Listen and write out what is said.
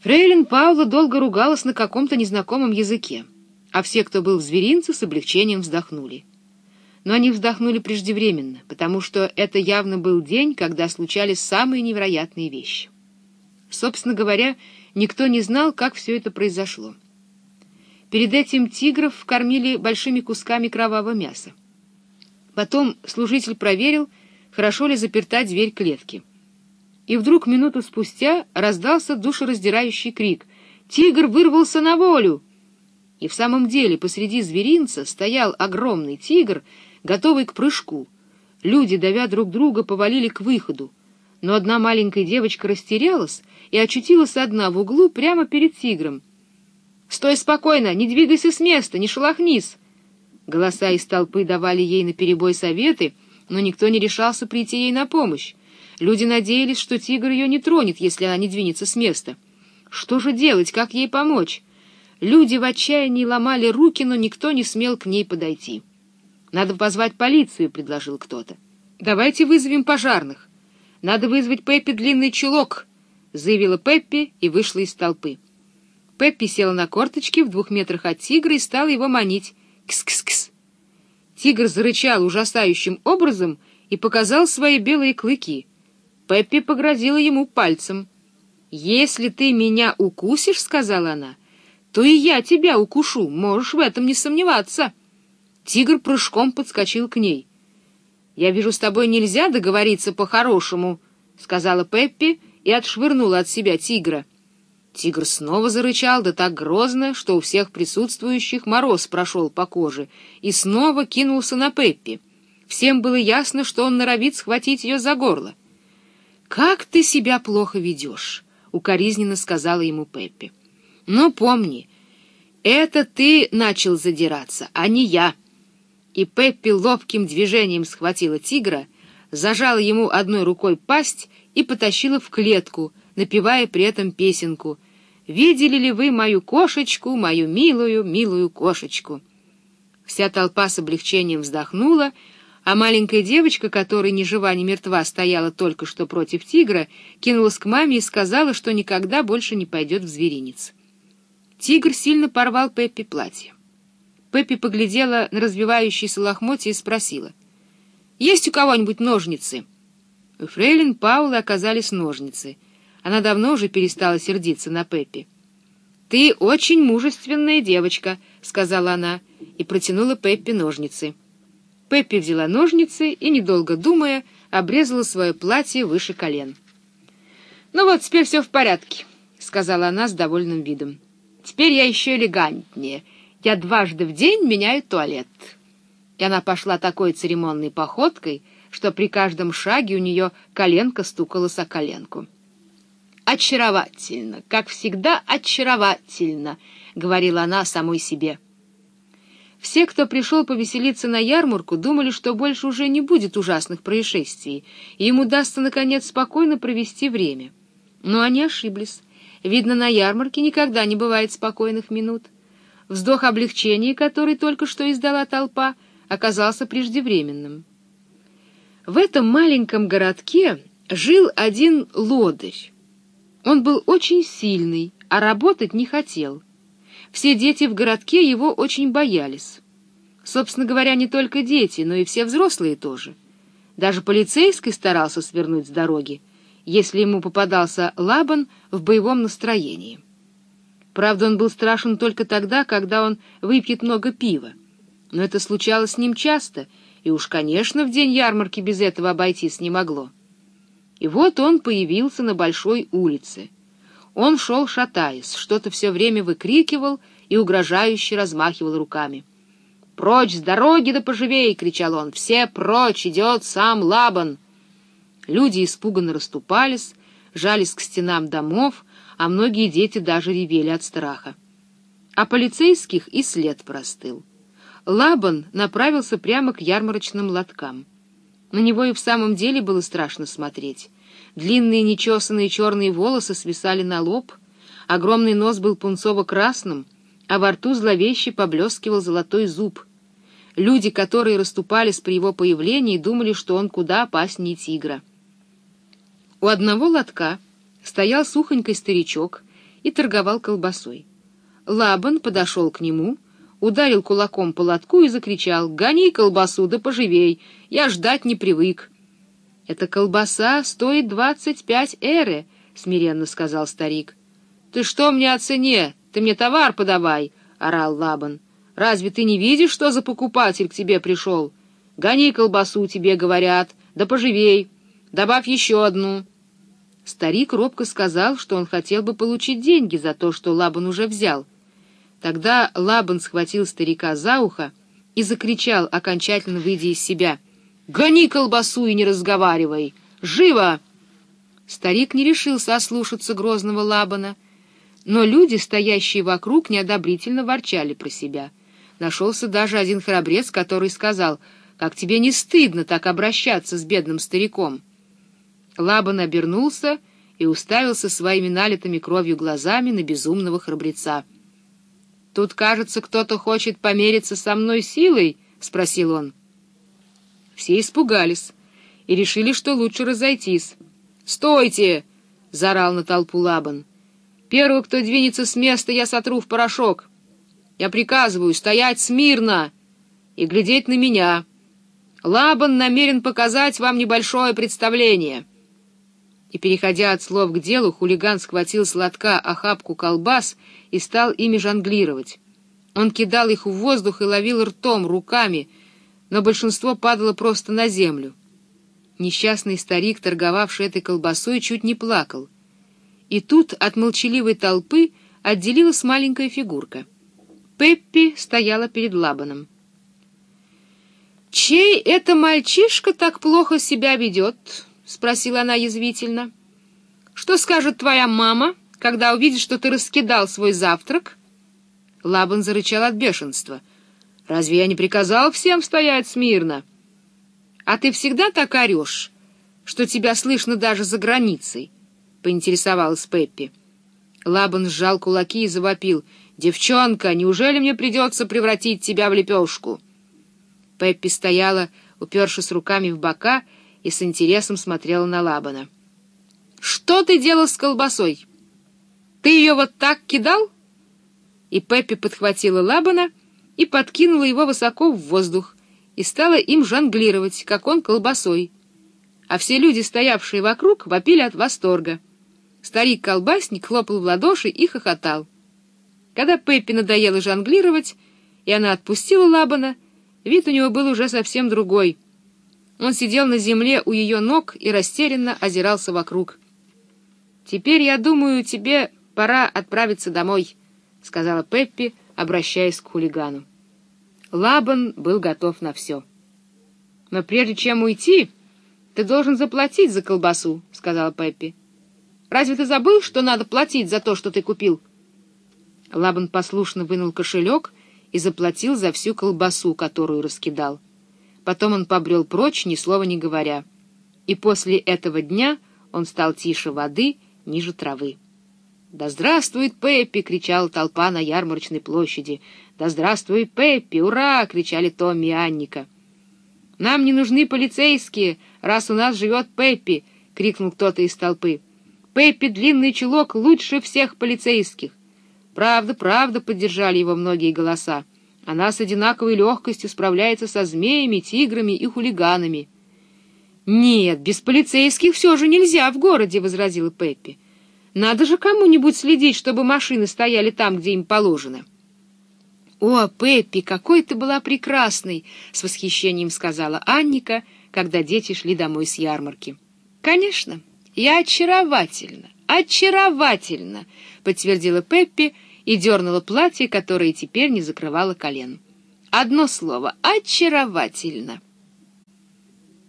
Фрейлин Паула долго ругалась на каком-то незнакомом языке, а все, кто был в зверинце, с облегчением вздохнули. Но они вздохнули преждевременно, потому что это явно был день, когда случались самые невероятные вещи. Собственно говоря, никто не знал, как все это произошло. Перед этим тигров кормили большими кусками кровавого мяса. Потом служитель проверил, хорошо ли заперта дверь клетки. И вдруг минуту спустя раздался душераздирающий крик «Тигр вырвался на волю!» И в самом деле посреди зверинца стоял огромный тигр, готовый к прыжку. Люди, давя друг друга, повалили к выходу. Но одна маленькая девочка растерялась и очутилась одна в углу прямо перед тигром. «Стой спокойно, не двигайся с места, не шелохнись!» Голоса из толпы давали ей наперебой советы, но никто не решался прийти ей на помощь. Люди надеялись, что тигр ее не тронет, если она не двинется с места. Что же делать, как ей помочь? Люди в отчаянии ломали руки, но никто не смел к ней подойти. «Надо позвать полицию», — предложил кто-то. «Давайте вызовем пожарных. Надо вызвать Пеппи длинный чулок», — заявила Пеппи и вышла из толпы. Пеппи села на корточки в двух метрах от тигра и стала его манить. Кс-кс-кс. Тигр зарычал ужасающим образом и показал свои белые клыки. Пеппи погрозила ему пальцем. «Если ты меня укусишь, — сказала она, — то и я тебя укушу, можешь в этом не сомневаться». Тигр прыжком подскочил к ней. «Я вижу, с тобой нельзя договориться по-хорошему», — сказала Пеппи и отшвырнула от себя тигра. Тигр снова зарычал, да так грозно, что у всех присутствующих мороз прошел по коже, и снова кинулся на Пеппи. Всем было ясно, что он норовит схватить ее за горло. «Как ты себя плохо ведешь!» — укоризненно сказала ему Пеппи. «Но помни, это ты начал задираться, а не я». И Пеппи ловким движением схватила тигра, зажала ему одной рукой пасть и потащила в клетку — напевая при этом песенку «Видели ли вы мою кошечку, мою милую, милую кошечку?» Вся толпа с облегчением вздохнула, а маленькая девочка, которая ни жива, ни мертва стояла только что против тигра, кинулась к маме и сказала, что никогда больше не пойдет в зверинец. Тигр сильно порвал Пеппи платье. Пеппи поглядела на развивающиеся лохмотья и спросила, «Есть у кого-нибудь ножницы?» У фрейлин Паулы оказались ножницы — она давно уже перестала сердиться на Пеппи. «Ты очень мужественная девочка», — сказала она, и протянула Пеппи ножницы. Пеппи взяла ножницы и, недолго думая, обрезала свое платье выше колен. «Ну вот, теперь все в порядке», — сказала она с довольным видом. «Теперь я еще элегантнее. Я дважды в день меняю туалет». И она пошла такой церемонной походкой, что при каждом шаге у нее коленка стукалась о коленку. «Очаровательно, как всегда очаровательно», — говорила она самой себе. Все, кто пришел повеселиться на ярмарку, думали, что больше уже не будет ужасных происшествий, и им удастся, наконец, спокойно провести время. Но они ошиблись. Видно, на ярмарке никогда не бывает спокойных минут. Вздох облегчения, который только что издала толпа, оказался преждевременным. В этом маленьком городке жил один лодырь. Он был очень сильный, а работать не хотел. Все дети в городке его очень боялись. Собственно говоря, не только дети, но и все взрослые тоже. Даже полицейский старался свернуть с дороги, если ему попадался Лабан в боевом настроении. Правда, он был страшен только тогда, когда он выпьет много пива. Но это случалось с ним часто, и уж, конечно, в день ярмарки без этого обойтись не могло. И вот он появился на большой улице. Он шел шатаясь, что-то все время выкрикивал и угрожающе размахивал руками. «Прочь с дороги да поживей!» — кричал он. «Все прочь! Идет сам Лабан!» Люди испуганно расступались, жались к стенам домов, а многие дети даже ревели от страха. А полицейских и след простыл. Лабан направился прямо к ярмарочным лоткам. На него и в самом деле было страшно смотреть. Длинные нечесанные черные волосы свисали на лоб, огромный нос был пунцово-красным, а во рту зловеще поблескивал золотой зуб. Люди, которые расступались при его появлении, думали, что он куда опаснее тигра. У одного лотка стоял сухонький старичок и торговал колбасой. Лабан подошел к нему, ударил кулаком по лотку и закричал «Гони колбасу, да поживей, я ждать не привык». «Эта колбаса стоит двадцать пять эры», — смиренно сказал старик. «Ты что мне о цене? Ты мне товар подавай!» — орал Лабан. «Разве ты не видишь, что за покупатель к тебе пришел? Гони колбасу, тебе говорят, да поживей, добавь еще одну». Старик робко сказал, что он хотел бы получить деньги за то, что Лабан уже взял. Тогда Лабан схватил старика за ухо и закричал, окончательно выйдя из себя — «Гони колбасу и не разговаривай! Живо!» Старик не решился ослушаться грозного Лабана, но люди, стоящие вокруг, неодобрительно ворчали про себя. Нашелся даже один храбрец, который сказал, «Как тебе не стыдно так обращаться с бедным стариком?» Лабан обернулся и уставился своими налитыми кровью глазами на безумного храбреца. «Тут, кажется, кто-то хочет помериться со мной силой?» — спросил он. Все испугались и решили, что лучше разойтись. «Стойте!» — заорал на толпу Лабан. «Первый, кто двинется с места, я сотру в порошок. Я приказываю стоять смирно и глядеть на меня. Лабан намерен показать вам небольшое представление». И, переходя от слов к делу, хулиган схватил с лотка охапку колбас и стал ими жонглировать. Он кидал их в воздух и ловил ртом, руками — но большинство падало просто на землю. Несчастный старик, торговавший этой колбасой, чуть не плакал. И тут от молчаливой толпы отделилась маленькая фигурка. Пеппи стояла перед Лабаном. «Чей это мальчишка так плохо себя ведет?» — спросила она язвительно. «Что скажет твоя мама, когда увидит, что ты раскидал свой завтрак?» Лабан зарычал от бешенства — Разве я не приказал всем стоять смирно? А ты всегда так орешь, что тебя слышно даже за границей? — поинтересовалась Пеппи. Лабан сжал кулаки и завопил. «Девчонка, неужели мне придется превратить тебя в лепешку?» Пеппи стояла, упершись руками в бока, и с интересом смотрела на Лабана. «Что ты делал с колбасой? Ты ее вот так кидал?» И Пеппи подхватила Лабана и подкинула его высоко в воздух и стала им жонглировать, как он колбасой. А все люди, стоявшие вокруг, вопили от восторга. Старик-колбасник хлопал в ладоши и хохотал. Когда Пеппи надоело жонглировать, и она отпустила Лабана, вид у него был уже совсем другой. Он сидел на земле у ее ног и растерянно озирался вокруг. «Теперь, я думаю, тебе пора отправиться домой», — сказала Пеппи, обращаясь к хулигану. Лабан был готов на все. «Но прежде чем уйти, ты должен заплатить за колбасу», — сказала Пеппи. «Разве ты забыл, что надо платить за то, что ты купил?» Лабан послушно вынул кошелек и заплатил за всю колбасу, которую раскидал. Потом он побрел прочь, ни слова не говоря. И после этого дня он стал тише воды, ниже травы. «Да здравствует Пеппи!» — кричала толпа на ярмарочной площади. «Да здравствует Пеппи! Ура!» — кричали Томми и Анника. «Нам не нужны полицейские, раз у нас живет Пеппи!» — крикнул кто-то из толпы. «Пеппи длинный чулок лучше всех полицейских!» «Правда, правда!» — поддержали его многие голоса. «Она с одинаковой легкостью справляется со змеями, тиграми и хулиганами». «Нет, без полицейских все же нельзя в городе!» — возразила Пеппи. Надо же кому-нибудь следить, чтобы машины стояли там, где им положено. «О, Пеппи, какой ты была прекрасной!» — с восхищением сказала Анника, когда дети шли домой с ярмарки. «Конечно, я очаровательна, очаровательна!» — подтвердила Пеппи и дернула платье, которое теперь не закрывало колен. «Одно слово — очаровательно!»